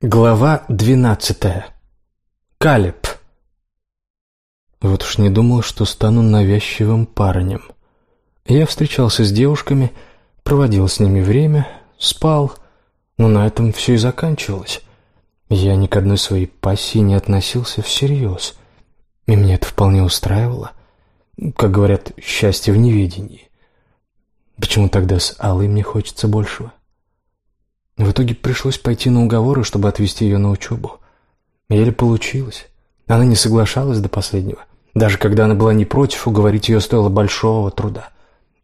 Глава двенадцатая. Калеб. Вот уж не думал, что стану навязчивым парнем. Я встречался с девушками, проводил с ними время, спал, но на этом все и заканчивалось. Я ни к одной своей пассии не относился всерьез, и меня это вполне устраивало. Как говорят, счастье в неведении. Почему тогда с Аллой мне хочется большего? В итоге пришлось пойти на уговоры, чтобы отвезти ее на учебу. Еле получилось. Она не соглашалась до последнего. Даже когда она была не против, уговорить ее стоило большого труда.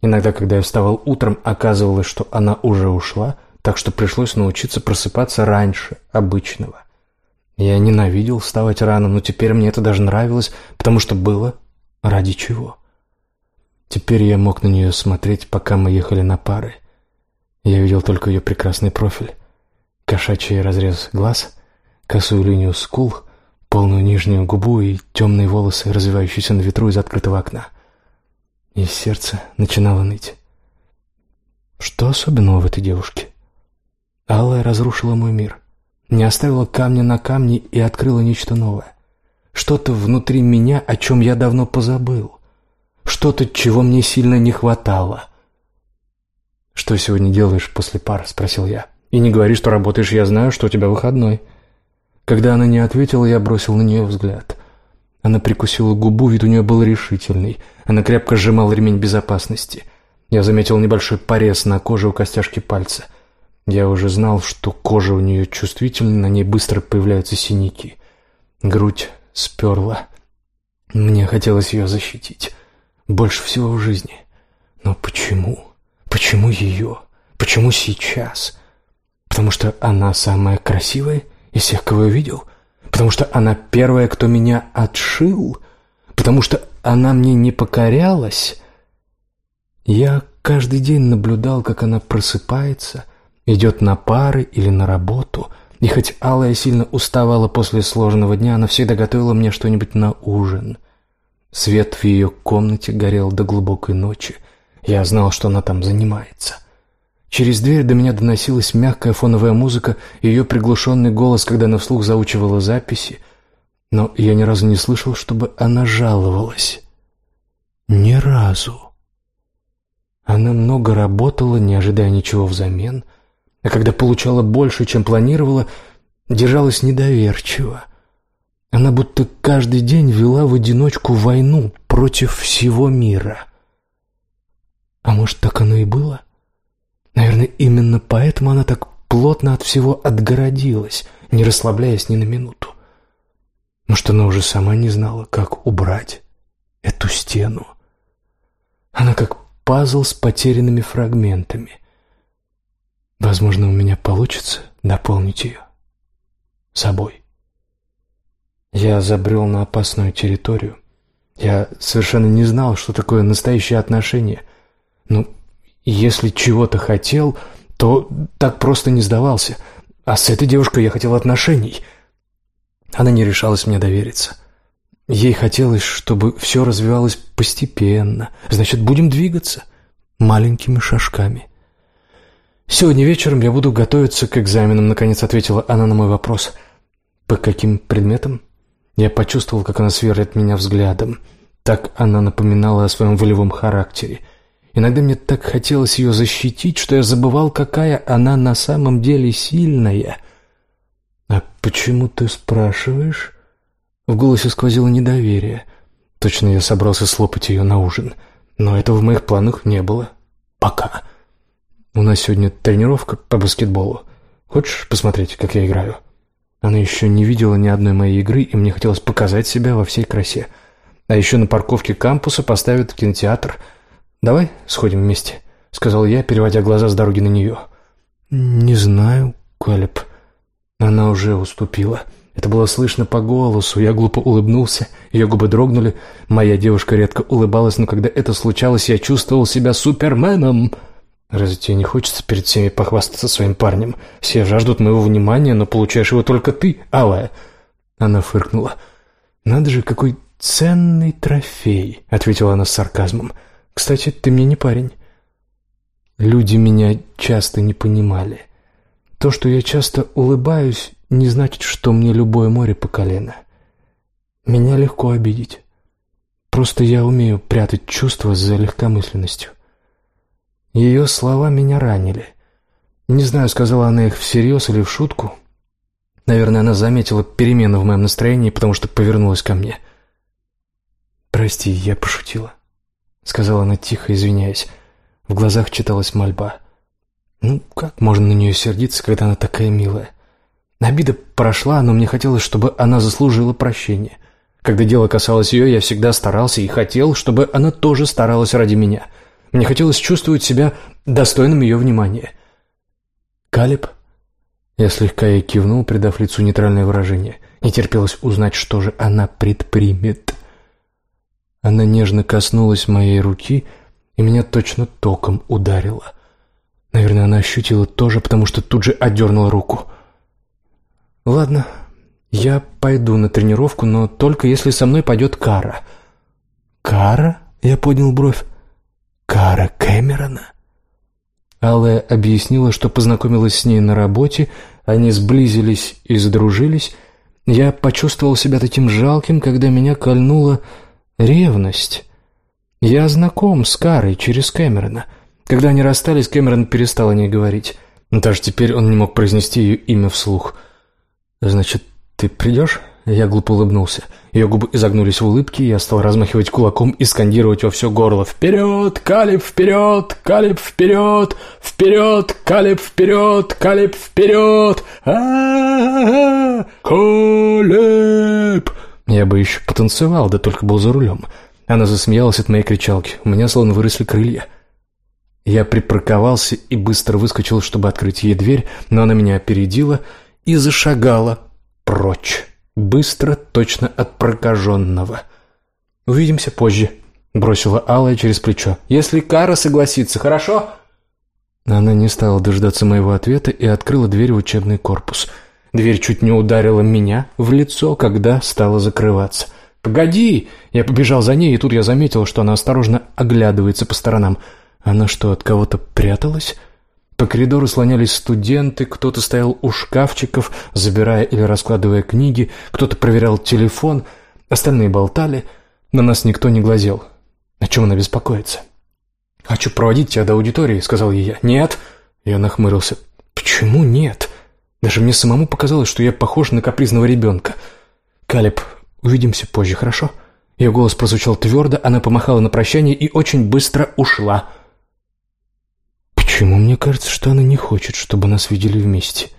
Иногда, когда я вставал утром, оказывалось, что она уже ушла, так что пришлось научиться просыпаться раньше обычного. Я ненавидел вставать рано, но теперь мне это даже нравилось, потому что было ради чего. Теперь я мог на нее смотреть, пока мы ехали на пары. Я видел только ее прекрасный профиль. Кошачий разрез глаз, косую линию скул, полную нижнюю губу и темные волосы, развивающиеся на ветру из открытого окна. И сердце начинало ныть. Что особенного в этой девушке? Алая разрушила мой мир. Не оставила камня на камне и открыла нечто новое. Что-то внутри меня, о чем я давно позабыл. Что-то, чего мне сильно не хватало — «Что сегодня делаешь после пар?» — спросил я. «И не говори, что работаешь, я знаю, что у тебя выходной». Когда она не ответила, я бросил на нее взгляд. Она прикусила губу, вид у нее был решительный. Она крепко сжимала ремень безопасности. Я заметил небольшой порез на коже у костяшки пальца. Я уже знал, что кожа у нее чувствительная, на ней быстро появляются синяки. Грудь сперла. Мне хотелось ее защитить. Больше всего в жизни. Но почему? Почему ее? Почему сейчас? Потому что она самая красивая из всех, кого я видел? Потому что она первая, кто меня отшил? Потому что она мне не покорялась? Я каждый день наблюдал, как она просыпается, идет на пары или на работу, и хоть Алая сильно уставала после сложного дня, она всегда готовила мне что-нибудь на ужин. Свет в ее комнате горел до глубокой ночи. Я знал, что она там занимается. Через дверь до меня доносилась мягкая фоновая музыка и ее приглушенный голос, когда она вслух заучивала записи. Но я ни разу не слышал, чтобы она жаловалась. Ни разу. Она много работала, не ожидая ничего взамен, а когда получала больше, чем планировала, держалась недоверчиво. Она будто каждый день вела в одиночку войну против всего мира — а может, так оно и было? Наверное, именно поэтому она так плотно от всего отгородилась, не расслабляясь ни на минуту. Может, она уже сама не знала, как убрать эту стену. Она как пазл с потерянными фрагментами. Возможно, у меня получится наполнить ее собой. Я забрел на опасную территорию. Я совершенно не знал, что такое настоящее отношение — ну, если чего-то хотел, то так просто не сдавался. А с этой девушкой я хотел отношений. Она не решалась мне довериться. Ей хотелось, чтобы все развивалось постепенно. Значит, будем двигаться маленькими шажками. «Сегодня вечером я буду готовиться к экзаменам», — наконец ответила она на мой вопрос. «По каким предметам?» Я почувствовал, как она сверлит меня взглядом. Так она напоминала о своем волевом характере — Иногда мне так хотелось ее защитить, что я забывал, какая она на самом деле сильная. «А почему ты спрашиваешь?» В голосе сквозило недоверие. Точно я собрался слопать ее на ужин. Но этого в моих планах не было. Пока. У нас сегодня тренировка по баскетболу. Хочешь посмотреть, как я играю? Она еще не видела ни одной моей игры, и мне хотелось показать себя во всей красе. А еще на парковке кампуса поставят кинотеатр — «Давай сходим вместе», — сказал я, переводя глаза с дороги на нее. «Не знаю, Калеб». Она уже уступила. Это было слышно по голосу. Я глупо улыбнулся, ее губы дрогнули. Моя девушка редко улыбалась, но когда это случалось, я чувствовал себя суперменом. Разве тебе не хочется перед всеми похвастаться своим парнем? Все жаждут моего внимания, но получаешь его только ты, Алая. Она фыркнула. «Надо же, какой ценный трофей», — ответила она с сарказмом. Кстати, ты мне не парень. Люди меня часто не понимали. То, что я часто улыбаюсь, не значит, что мне любое море по колено. Меня легко обидеть. Просто я умею прятать чувства за легкомысленностью. Ее слова меня ранили. Не знаю, сказала она их всерьез или в шутку. Наверное, она заметила перемену в моем настроении, потому что повернулась ко мне. «Прости, я пошутила», — сказала она тихо, извиняясь. В глазах читалась мольба. «Ну, как можно на нее сердиться, когда она такая милая?» Обида прошла, но мне хотелось, чтобы она заслужила прощения. Когда дело касалось ее, я всегда старался и хотел, чтобы она тоже старалась ради меня. Мне хотелось чувствовать себя достойным ее внимания. «Калиб?» Я слегка ей кивнул, придав лицу нейтральное выражение. Не терпелось узнать, что же она предпримет. Она нежно коснулась моей руки, и меня точно током ударила. Наверное, она ощутила тоже, потому что тут же отдернула руку. «Ладно, я пойду на тренировку, но только если со мной пойдет Кара». «Кара?» — я поднял бровь. «Кара Кэмерона?» Алая объяснила, что познакомилась с ней на работе, они сблизились и сдружились. Я почувствовал себя таким жалким, когда меня кольнула ревность. Я знаком с Карой через Кэмерона. Когда они расстались, Кэмерон перестал о ней говорить. Даже теперь он не мог произнести ее имя вслух. «Значит, ты придешь?» Я глупо улыбнулся. Ее губы изогнулись в улыбке, и я стал размахивать кулаком и скандировать во все горло. «Вперед! Калиб вперед! Калиб вперед! Вперед! Калиб вперед! Калиб вперед! а а Калиб!» Я бы еще потанцевал, да только был за рулем. Она засмеялась от моей кричалки. У меня словно выросли крылья. Я припарковался и быстро выскочил, чтобы открыть ей дверь, но она меня опередила и зашагала прочь. Быстро, точно от прокаженного. «Увидимся позже», — бросила Алая через плечо. «Если Кара согласится, хорошо?» Она не стала дождаться моего ответа и открыла дверь в учебный корпус. Дверь чуть не ударила меня в лицо, когда стала закрываться. «Погоди!» Я побежал за ней, и тут я заметил, что она осторожно оглядывается по сторонам. Она что, от кого-то пряталась? По коридору слонялись студенты, кто-то стоял у шкафчиков, забирая или раскладывая книги, кто-то проверял телефон, остальные болтали. На нас никто не глазел. О чем она беспокоится? «Хочу проводить тебя до аудитории», — сказал ей я. «Нет!» — я нахмурился. «Почему нет?» Даже мне самому показалось, что я похож на капризного ребенка. «Калеб, увидимся позже, хорошо?» Ее голос прозвучал твердо, она помахала на прощание и очень быстро ушла. Почему мне кажется, что она не хочет, чтобы нас видели вместе?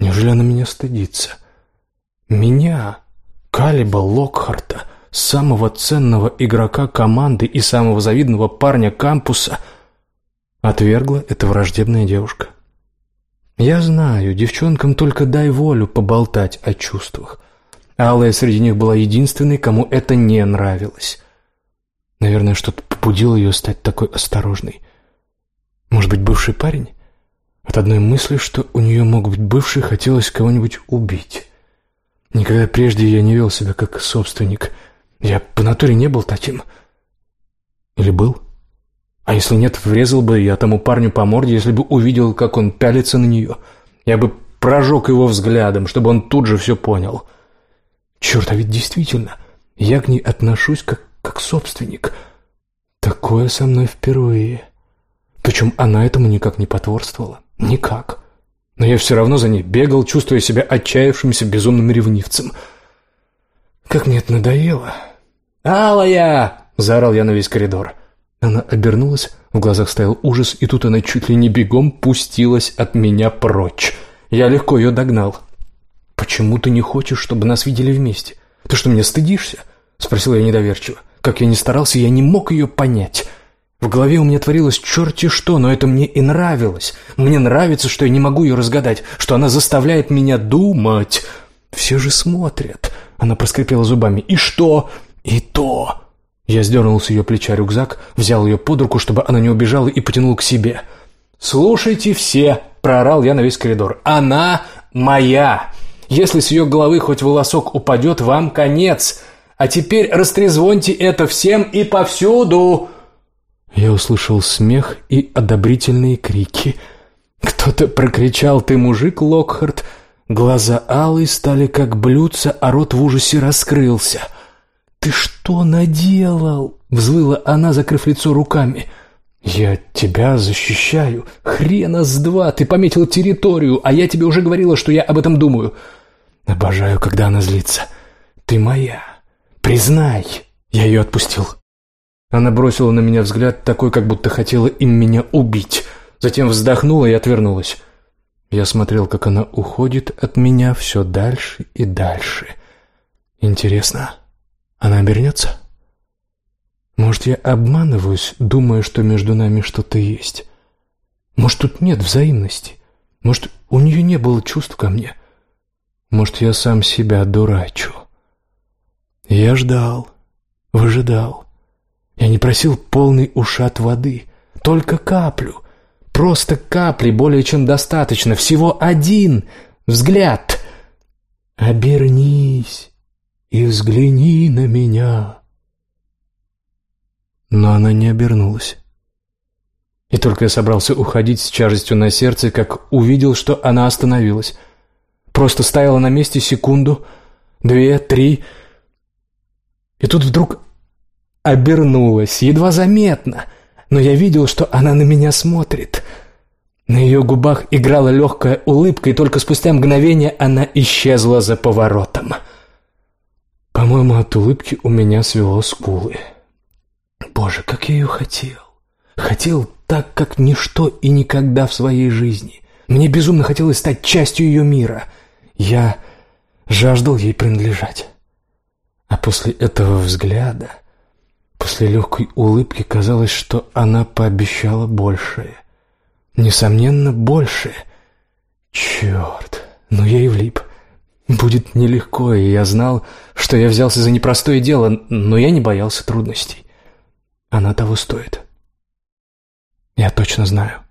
Неужели она меня стыдится? Меня, Калиба Локхарта, самого ценного игрока команды и самого завидного парня кампуса, отвергла эта враждебная девушка. Я знаю, девчонкам только дай волю поболтать о чувствах. Алая среди них была единственной, кому это не нравилось. Наверное, что-то побудило ее стать такой осторожной. Может быть, бывший парень? От одной мысли, что у нее мог быть бывший, хотелось кого-нибудь убить. Никогда прежде я не вел себя как собственник. Я по натуре не был таким. Или был? А если нет, врезал бы я тому парню по морде, если бы увидел, как он пялится на нее. Я бы прожег его взглядом, чтобы он тут же все понял. Черт, а ведь действительно, я к ней отношусь как, как собственник. Такое со мной впервые. Причем она этому никак не потворствовала. Никак. Но я все равно за ней бегал, чувствуя себя отчаявшимся безумным ревнивцем. Как мне это надоело. «Алая!» — заорал я на весь коридор. Она обернулась, в глазах стоял ужас, и тут она чуть ли не бегом пустилась от меня прочь. Я легко ее догнал. «Почему ты не хочешь, чтобы нас видели вместе? Ты что, меня стыдишься?» — спросил я недоверчиво. Как я ни старался, я не мог ее понять. В голове у меня творилось черти что, но это мне и нравилось. Мне нравится, что я не могу ее разгадать, что она заставляет меня думать. Все же смотрят. Она проскрипела зубами. И что? И то. Я сдернул с ее плеча рюкзак, взял ее под руку, чтобы она не убежала, и потянул к себе. «Слушайте все!» — проорал я на весь коридор. «Она моя! Если с ее головы хоть волосок упадет, вам конец! А теперь растрезвоньте это всем и повсюду!» Я услышал смех и одобрительные крики. Кто-то прокричал «Ты мужик, Локхарт!» Глаза алые стали как блюдца, а рот в ужасе раскрылся. «Ты что наделал?» — взвыла она, закрыв лицо руками. «Я тебя защищаю. Хрена с два, ты пометил территорию, а я тебе уже говорила, что я об этом думаю. Обожаю, когда она злится. Ты моя. Признай!» Я ее отпустил. Она бросила на меня взгляд такой, как будто хотела им меня убить. Затем вздохнула и отвернулась. Я смотрел, как она уходит от меня все дальше и дальше. Интересно, она обернется? Может, я обманываюсь, думая, что между нами что-то есть? Может, тут нет взаимности? Может, у нее не было чувств ко мне? Может, я сам себя дурачу? Я ждал, выжидал. Я не просил полный ушат воды, только каплю. Просто капли более чем достаточно, всего один взгляд. Обернись и взгляни на меня. Но она не обернулась. И только я собрался уходить с тяжестью на сердце, как увидел, что она остановилась. Просто стояла на месте секунду, две, три. И тут вдруг обернулась, едва заметно, но я видел, что она на меня смотрит. На ее губах играла легкая улыбка, и только спустя мгновение она исчезла за поворотом. По-моему, от улыбки у меня свело скулы. Боже, как я ее хотел. Хотел так, как ничто и никогда в своей жизни. Мне безумно хотелось стать частью ее мира. Я жаждал ей принадлежать. А после этого взгляда После легкой улыбки казалось, что она пообещала большее. Несомненно, большее. Черт, ну я и влип. Будет нелегко, и я знал, что я взялся за непростое дело, но я не боялся трудностей. Она того стоит. Я точно знаю.